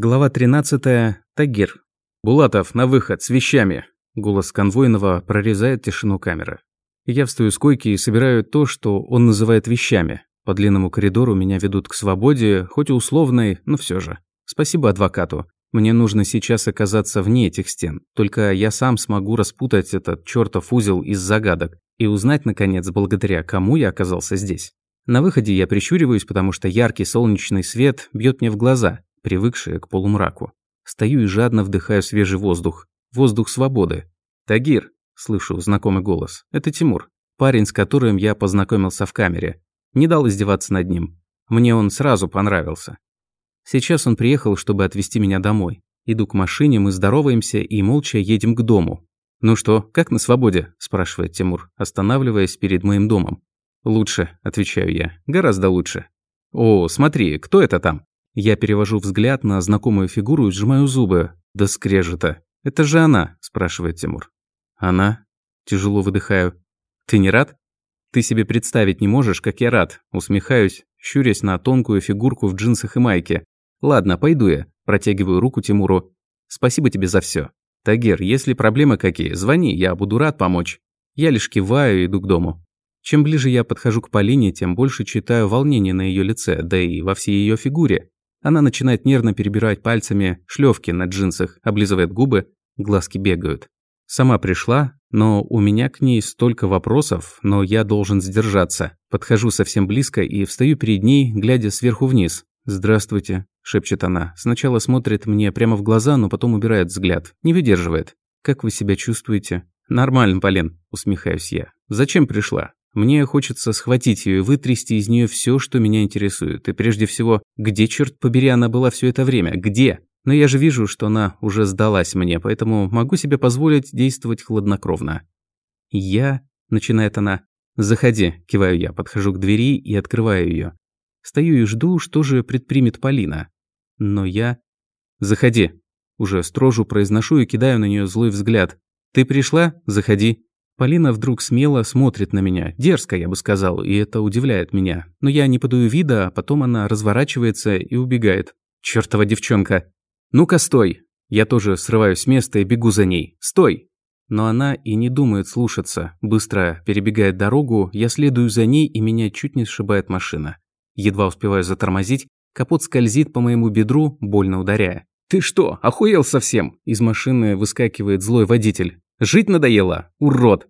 Глава 13. Тагир. «Булатов, на выход, с вещами!» Голос конвойного прорезает тишину камеры. Я встаю с койки и собираю то, что он называет вещами. По длинному коридору меня ведут к свободе, хоть и условной, но все же. Спасибо адвокату. Мне нужно сейчас оказаться вне этих стен. Только я сам смогу распутать этот чертов узел из загадок и узнать, наконец, благодаря кому я оказался здесь. На выходе я прищуриваюсь, потому что яркий солнечный свет бьет мне в глаза привыкшая к полумраку. Стою и жадно вдыхаю свежий воздух. Воздух свободы. «Тагир!» – слышу знакомый голос. Это Тимур. Парень, с которым я познакомился в камере. Не дал издеваться над ним. Мне он сразу понравился. Сейчас он приехал, чтобы отвезти меня домой. Иду к машине, мы здороваемся и молча едем к дому. «Ну что, как на свободе?» – спрашивает Тимур, останавливаясь перед моим домом. «Лучше», – отвечаю я, – «гораздо лучше». «О, смотри, кто это там?» Я перевожу взгляд на знакомую фигуру и сжимаю зубы. Да скрежета. «Это же она?» – спрашивает Тимур. «Она?» – тяжело выдыхаю. «Ты не рад?» «Ты себе представить не можешь, как я рад», – усмехаюсь, щурясь на тонкую фигурку в джинсах и майке. «Ладно, пойду я», – протягиваю руку Тимуру. «Спасибо тебе за все. Тагер, если проблемы какие, звони, я буду рад помочь». Я лишь киваю и иду к дому. Чем ближе я подхожу к Полине, тем больше читаю волнение на ее лице, да и во всей ее фигуре. Она начинает нервно перебирать пальцами шлёвки на джинсах, облизывает губы, глазки бегают. Сама пришла, но у меня к ней столько вопросов, но я должен сдержаться. Подхожу совсем близко и встаю перед ней, глядя сверху вниз. «Здравствуйте», – шепчет она. Сначала смотрит мне прямо в глаза, но потом убирает взгляд. Не выдерживает. «Как вы себя чувствуете?» «Нормально, Полин», – усмехаюсь я. «Зачем пришла?» Мне хочется схватить ее и вытрясти из нее все, что меня интересует. И прежде всего, где, черт побери, она была все это время? Где? Но я же вижу, что она уже сдалась мне, поэтому могу себе позволить действовать хладнокровно. «Я...» – начинает она. «Заходи», – киваю я, подхожу к двери и открываю ее. Стою и жду, что же предпримет Полина. Но я... «Заходи», – уже строжу произношу и кидаю на нее злой взгляд. «Ты пришла? Заходи». Полина вдруг смело смотрит на меня, дерзко, я бы сказал, и это удивляет меня. Но я не подаю вида, а потом она разворачивается и убегает. Чёртова девчонка. «Ну-ка, стой!» Я тоже срываюсь с места и бегу за ней. «Стой!» Но она и не думает слушаться. Быстро перебегает дорогу, я следую за ней, и меня чуть не сшибает машина. Едва успеваю затормозить, капот скользит по моему бедру, больно ударяя. «Ты что, охуел совсем?» Из машины выскакивает злой водитель. Жить надоело? Урод!»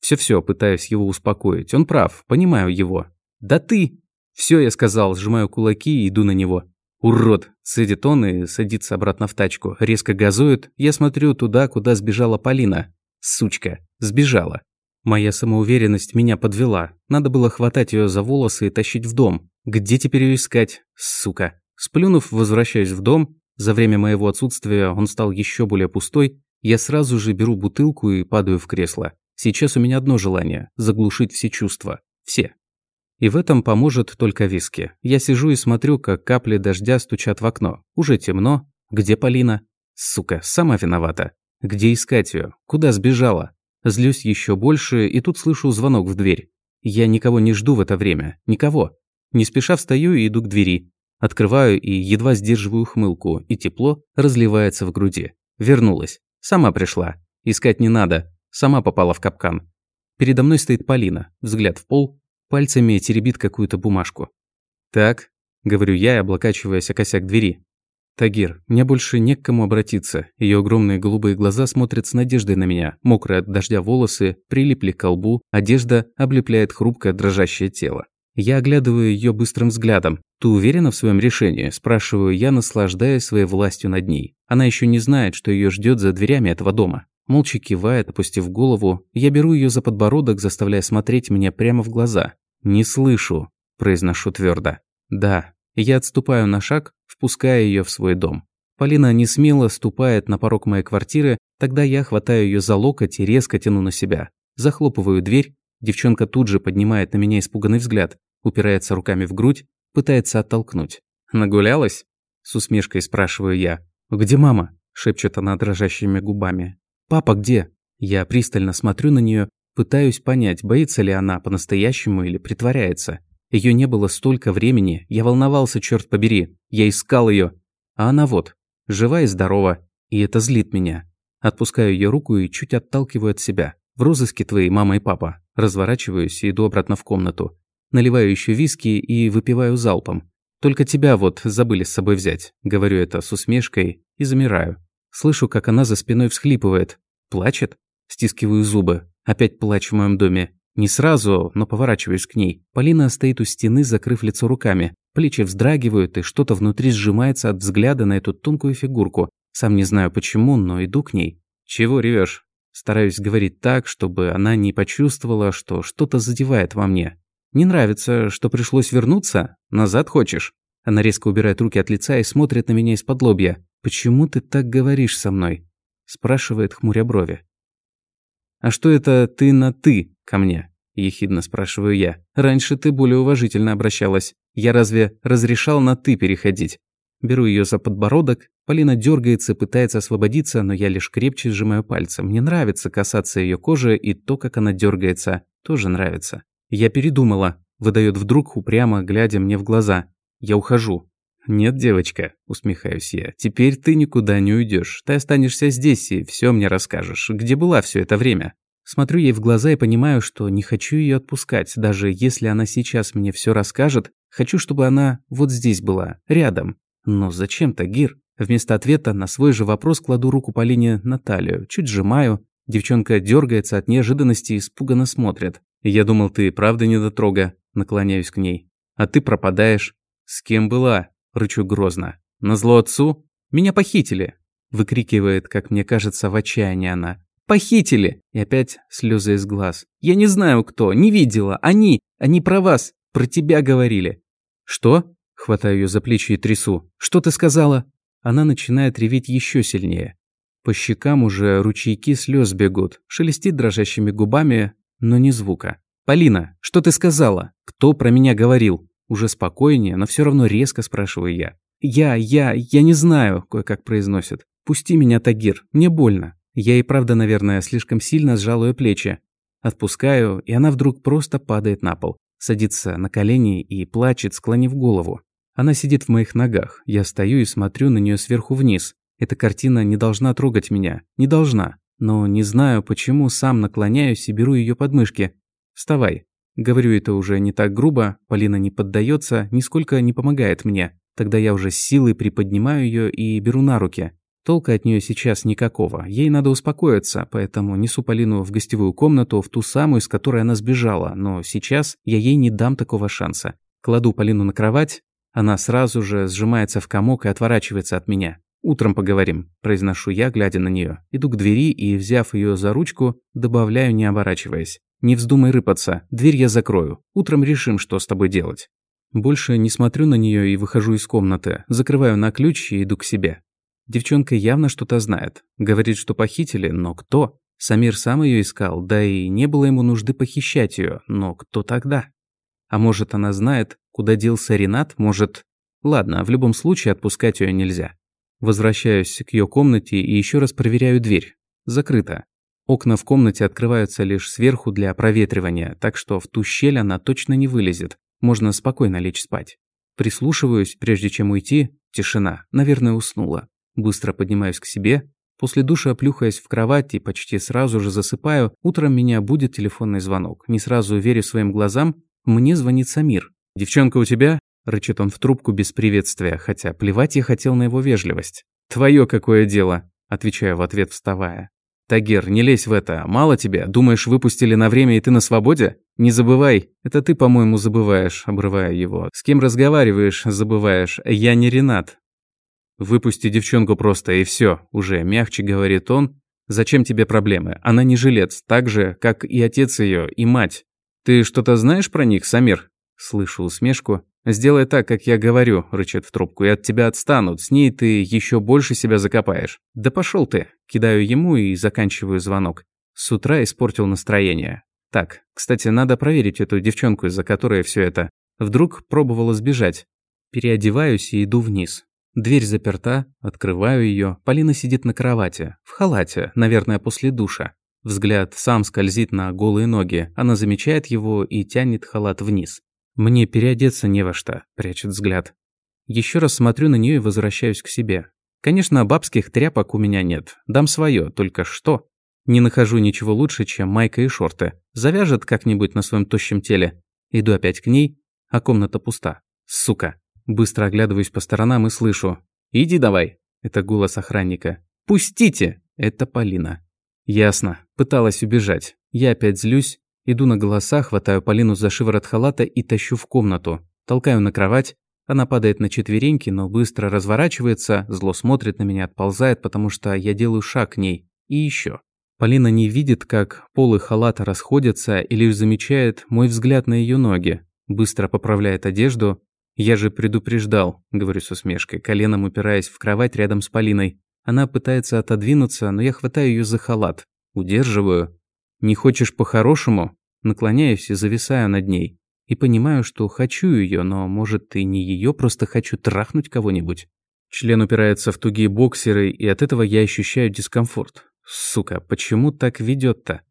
Все-все, пытаюсь его успокоить. Он прав, понимаю его. «Да ты!» Все, я сказал, сжимаю кулаки и иду на него. «Урод!» – цедит он и садится обратно в тачку. Резко газует. Я смотрю туда, куда сбежала Полина. Сучка. Сбежала. Моя самоуверенность меня подвела. Надо было хватать ее за волосы и тащить в дом. Где теперь ее искать? Сука. Сплюнув, возвращаюсь в дом. За время моего отсутствия он стал еще более пустой, я сразу же беру бутылку и падаю в кресло. Сейчас у меня одно желание – заглушить все чувства. Все. И в этом поможет только виски. Я сижу и смотрю, как капли дождя стучат в окно. Уже темно. Где Полина? Сука, сама виновата. Где искать ее? Куда сбежала? Злюсь еще больше, и тут слышу звонок в дверь. Я никого не жду в это время. Никого. Не спеша встаю и иду к двери. Открываю и едва сдерживаю хмылку, и тепло разливается в груди. Вернулась. Сама пришла. Искать не надо. Сама попала в капкан. Передо мной стоит Полина, взгляд в пол, пальцами теребит какую-то бумажку. «Так», — говорю я, облокачиваясь о косяк двери. «Тагир, мне больше не к кому обратиться. Ее огромные голубые глаза смотрят с надеждой на меня. Мокрые от дождя волосы прилипли к колбу, одежда облепляет хрупкое дрожащее тело. Я оглядываю ее быстрым взглядом. «Ты уверена в своем решении?» – спрашиваю я, наслаждаясь своей властью над ней. Она еще не знает, что ее ждет за дверями этого дома. Молча кивает, опустив голову, я беру ее за подбородок, заставляя смотреть мне прямо в глаза. «Не слышу», – произношу твердо. «Да». Я отступаю на шаг, впуская ее в свой дом. Полина не смело ступает на порог моей квартиры, тогда я хватаю ее за локоть и резко тяну на себя. Захлопываю дверь, девчонка тут же поднимает на меня испуганный взгляд упирается руками в грудь, пытается оттолкнуть. «Нагулялась?» – с усмешкой спрашиваю я. «Где мама?» – шепчет она дрожащими губами. «Папа где?» Я пристально смотрю на нее, пытаюсь понять, боится ли она по-настоящему или притворяется. Ее не было столько времени, я волновался, черт побери, я искал ее. А она вот, жива и здорова, и это злит меня. Отпускаю ее руку и чуть отталкиваю от себя. В розыске твои мама и папа. Разворачиваюсь и иду обратно в комнату. Наливаю еще виски и выпиваю залпом. Только тебя вот забыли с собой взять. Говорю это с усмешкой и замираю. Слышу, как она за спиной всхлипывает. Плачет? Стискиваю зубы. Опять плач в моем доме. Не сразу, но поворачиваюсь к ней. Полина стоит у стены, закрыв лицо руками. Плечи вздрагивают, и что-то внутри сжимается от взгляда на эту тонкую фигурку. Сам не знаю почему, но иду к ней. «Чего ревешь? Стараюсь говорить так, чтобы она не почувствовала, что что-то задевает во мне. «Не нравится, что пришлось вернуться? Назад хочешь?» Она резко убирает руки от лица и смотрит на меня из-под лобья. «Почему ты так говоришь со мной?» Спрашивает, хмуря брови. «А что это ты на «ты» ко мне?» Ехидно спрашиваю я. «Раньше ты более уважительно обращалась. Я разве разрешал на «ты» переходить?» Беру ее за подбородок. Полина дергается, пытается освободиться, но я лишь крепче сжимаю пальцы. Мне нравится касаться ее кожи, и то, как она дергается, тоже нравится. «Я передумала», – выдает вдруг, упрямо глядя мне в глаза. «Я ухожу». «Нет, девочка», – усмехаюсь я, – «теперь ты никуда не уйдешь. Ты останешься здесь и все мне расскажешь. Где была все это время?» Смотрю ей в глаза и понимаю, что не хочу ее отпускать, даже если она сейчас мне все расскажет. Хочу, чтобы она вот здесь была, рядом. Но зачем Тагир? Вместо ответа на свой же вопрос кладу руку Полине на талию, чуть сжимаю. Девчонка дергается от неожиданности и испуганно смотрит. «Я думал, ты правда недотрога», наклоняюсь к ней. «А ты пропадаешь». «С кем была?» рычу грозно. «Назло отцу?» «Меня похитили!» выкрикивает, как мне кажется, в отчаянии она. «Похитили!» И опять слезы из глаз. «Я не знаю, кто, не видела. Они, они про вас, про тебя говорили». «Что?» Хватаю ее за плечи и трясу. «Что ты сказала?» Она начинает реветь еще сильнее. По щекам уже ручейки слез бегут, шелестит дрожащими губами, но ни звука. «Полина, что ты сказала? Кто про меня говорил?» Уже спокойнее, но все равно резко спрашиваю я. «Я, я, я не знаю», – кое-как произносит. «Пусти меня, Тагир, мне больно». Я и правда, наверное, слишком сильно сжал ее плечи. Отпускаю, и она вдруг просто падает на пол. Садится на колени и плачет, склонив голову. Она сидит в моих ногах. Я стою и смотрю на нее сверху вниз. Эта картина не должна трогать меня. Не должна. Но не знаю, почему сам наклоняюсь и беру ее подмышки. «Вставай». Говорю это уже не так грубо, Полина не поддается, нисколько не помогает мне. Тогда я уже с силой приподнимаю ее и беру на руки. Толка от нее сейчас никакого. Ей надо успокоиться, поэтому несу Полину в гостевую комнату, в ту самую, с которой она сбежала. Но сейчас я ей не дам такого шанса. Кладу Полину на кровать. Она сразу же сжимается в комок и отворачивается от меня. «Утром поговорим», – произношу я, глядя на нее. Иду к двери и, взяв ее за ручку, добавляю, не оборачиваясь. «Не вздумай рыпаться, дверь я закрою. Утром решим, что с тобой делать». Больше не смотрю на нее и выхожу из комнаты, закрываю на ключ и иду к себе. Девчонка явно что-то знает. Говорит, что похитили, но кто? Самир сам ее искал, да и не было ему нужды похищать ее, но кто тогда? А может, она знает, куда делся Ренат? Может... Ладно, в любом случае отпускать ее нельзя. Возвращаюсь к ее комнате и еще раз проверяю дверь. Закрыто. Окна в комнате открываются лишь сверху для проветривания, так что в ту щель она точно не вылезет. Можно спокойно лечь спать. Прислушиваюсь, прежде чем уйти. Тишина. Наверное, уснула. Быстро поднимаюсь к себе. После душа плюхаясь в кровать и почти сразу же засыпаю, утром меня будет телефонный звонок. Не сразу верю своим глазам. Мне звонит Самир. «Девчонка у тебя?» Рычит он в трубку без приветствия, хотя плевать я хотел на его вежливость. «Твое какое дело?» Отвечаю в ответ, вставая. «Тагер, не лезь в это. Мало тебе? Думаешь, выпустили на время и ты на свободе? Не забывай. Это ты, по-моему, забываешь», обрывая его. «С кем разговариваешь, забываешь. Я не Ренат». «Выпусти девчонку просто, и все. Уже мягче говорит он. Зачем тебе проблемы? Она не жилец, так же, как и отец ее, и мать. Ты что-то знаешь про них, Самир?» Слышу усмешку. «Сделай так, как я говорю», – рычит в трубку, – «и от тебя отстанут. С ней ты еще больше себя закопаешь». «Да пошел ты!» – кидаю ему и заканчиваю звонок. С утра испортил настроение. Так, кстати, надо проверить эту девчонку, из-за которой все это. Вдруг пробовала сбежать. Переодеваюсь и иду вниз. Дверь заперта, открываю ее. Полина сидит на кровати, в халате, наверное, после душа. Взгляд сам скользит на голые ноги. Она замечает его и тянет халат вниз. Мне переодеться не во что, прячет взгляд. Еще раз смотрю на нее и возвращаюсь к себе. Конечно, бабских тряпок у меня нет. Дам свое, только что? Не нахожу ничего лучше, чем майка и шорты. Завяжет как-нибудь на своем тощем теле. Иду опять к ней, а комната пуста. Сука. Быстро оглядываюсь по сторонам и слышу. «Иди давай!» Это голос охранника. «Пустите!» Это Полина. Ясно. Пыталась убежать. Я опять злюсь. Иду на голоса, хватаю Полину за шиворот халата и тащу в комнату. Толкаю на кровать. Она падает на четвереньки, но быстро разворачивается, зло смотрит на меня, отползает, потому что я делаю шаг к ней. И еще. Полина не видит, как полы халата расходятся и лишь замечает мой взгляд на ее ноги. Быстро поправляет одежду. «Я же предупреждал», — говорю с усмешкой, коленом упираясь в кровать рядом с Полиной. Она пытается отодвинуться, но я хватаю ее за халат. Удерживаю. «Не хочешь по-хорошему?» Наклоняюсь и зависаю над ней. И понимаю, что хочу ее, но, может, и не ее, просто хочу трахнуть кого-нибудь. Член упирается в тугие боксеры, и от этого я ощущаю дискомфорт. Сука, почему так ведет-то?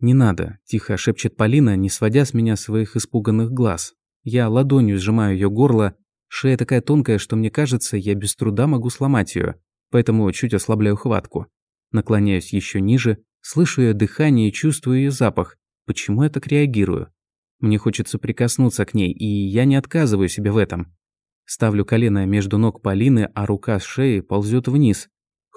Не надо, тихо шепчет Полина, не сводя с меня своих испуганных глаз. Я ладонью сжимаю ее горло, шея такая тонкая, что мне кажется, я без труда могу сломать ее, поэтому чуть ослабляю хватку. Наклоняюсь еще ниже, слышу ее дыхание и чувствую ее запах. Почему я так реагирую? Мне хочется прикоснуться к ней, и я не отказываю себе в этом. Ставлю колено между ног Полины, а рука с шеи ползет вниз,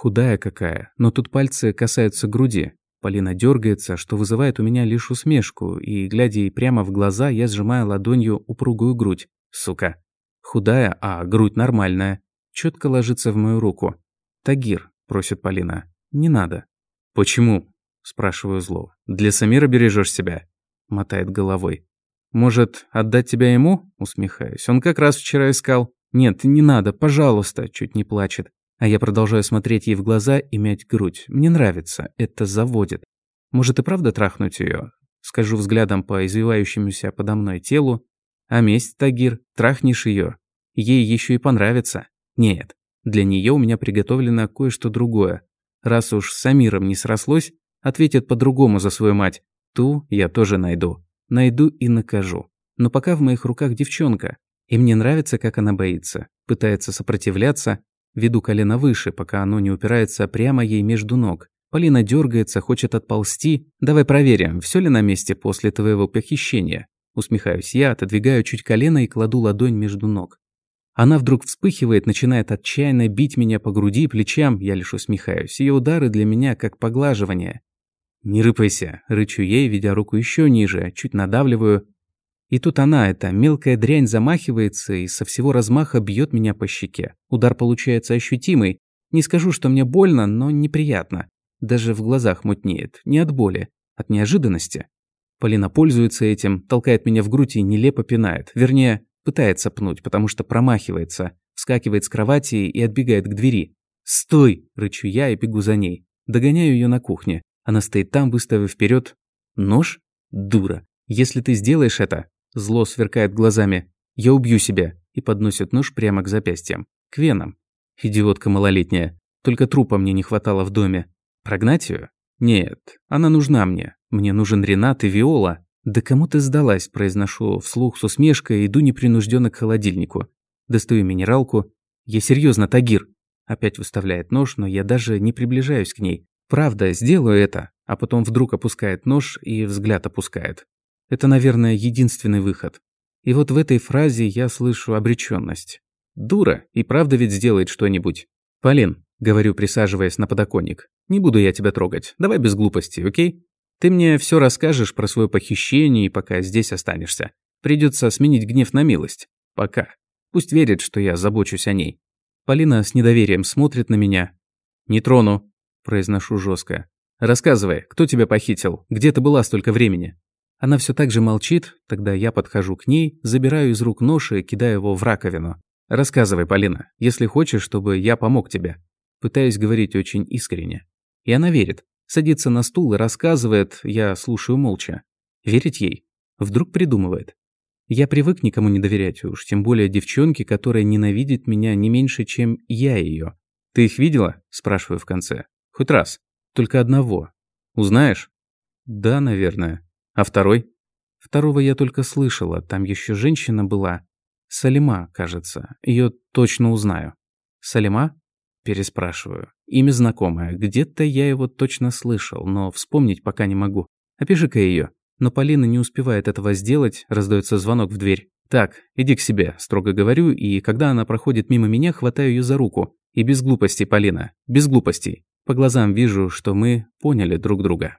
Худая какая, но тут пальцы касаются груди. Полина дергается, что вызывает у меня лишь усмешку, и, глядя ей прямо в глаза, я сжимаю ладонью упругую грудь. Сука. Худая, а грудь нормальная. Четко ложится в мою руку. «Тагир», – просит Полина. «Не надо». «Почему?» – спрашиваю зло. «Для Самира бережешь себя?» – мотает головой. «Может, отдать тебя ему?» – усмехаюсь. «Он как раз вчера искал». «Нет, не надо, пожалуйста», – чуть не плачет. А я продолжаю смотреть ей в глаза и мять грудь. Мне нравится, это заводит. Может и правда трахнуть ее? Скажу взглядом по извивающемуся подо мной телу. А месть, Тагир, трахнешь ее. Ей еще и понравится. Нет, для нее у меня приготовлено кое-что другое. Раз уж с Самиром не срослось, ответит по-другому за свою мать. Ту я тоже найду. Найду и накажу. Но пока в моих руках девчонка. И мне нравится, как она боится. Пытается сопротивляться, Веду колено выше, пока оно не упирается прямо ей между ног. Полина дергается, хочет отползти. Давай проверим, все ли на месте после твоего похищения. Усмехаюсь я, отодвигаю чуть колено и кладу ладонь между ног. Она вдруг вспыхивает, начинает отчаянно бить меня по груди и плечам, я лишь усмехаюсь. Ее удары для меня как поглаживание. «Не рыпайся», – рычу ей, ведя руку еще ниже, чуть надавливаю, и тут она, эта мелкая дрянь, замахивается и со всего размаха бьет меня по щеке. Удар получается ощутимый. Не скажу, что мне больно, но неприятно. Даже в глазах мутнеет. Не от боли, от неожиданности. Полина пользуется этим, толкает меня в грудь и нелепо пинает. Вернее, пытается пнуть, потому что промахивается. Вскакивает с кровати и отбегает к двери. «Стой!» – рычу я и бегу за ней. Догоняю ее на кухне. Она стоит там, выставив вперед Нож? Дура. Если ты сделаешь это, Зло сверкает глазами. «Я убью себя!» и подносит нож прямо к запястьям. К венам. Идиотка малолетняя. Только трупа мне не хватало в доме. Прогнать ее? Нет, она нужна мне. Мне нужен Ренат и Виола. Да кому ты сдалась, произношу вслух с усмешкой иду непринужденно к холодильнику. Достаю минералку. Я серьезно, Тагир. Опять выставляет нож, но я даже не приближаюсь к ней. Правда, сделаю это. А потом вдруг опускает нож и взгляд опускает. Это, наверное, единственный выход. И вот в этой фразе я слышу обреченность. Дура, и правда ведь сделает что-нибудь. Полин, говорю, присаживаясь на подоконник, не буду я тебя трогать. Давай без глупостей, окей? Ты мне все расскажешь про свое похищение, и пока здесь останешься. Придется сменить гнев на милость. Пока. Пусть верит, что я забочусь о ней. Полина с недоверием смотрит на меня. «Не трону», – произношу жестко. «Рассказывай, кто тебя похитил? Где ты была столько времени?» Она все так же молчит, тогда я подхожу к ней, забираю из рук нож и кидаю его в раковину. «Рассказывай, Полина, если хочешь, чтобы я помог тебе». Пытаюсь говорить очень искренне. И она верит. Садится на стул и рассказывает, я слушаю молча. Верить ей? Вдруг придумывает. Я привык никому не доверять, уж тем более девчонке, которая ненавидит меня не меньше, чем я ее. «Ты их видела?» – спрашиваю в конце. «Хоть раз. Только одного. Узнаешь?» «Да, наверное». А второй? Второго я только слышала, там еще женщина была. Салима, кажется. Ее точно узнаю. Салима? Переспрашиваю. Имя знакомое. Где-то я его точно слышал, но вспомнить пока не могу. Опиши-ка ее. Но Полина не успевает этого сделать, раздается звонок в дверь. «Так, иди к себе», – строго говорю, и когда она проходит мимо меня, хватаю ее за руку. И без глупостей, Полина, без глупостей. По глазам вижу, что мы поняли друг друга.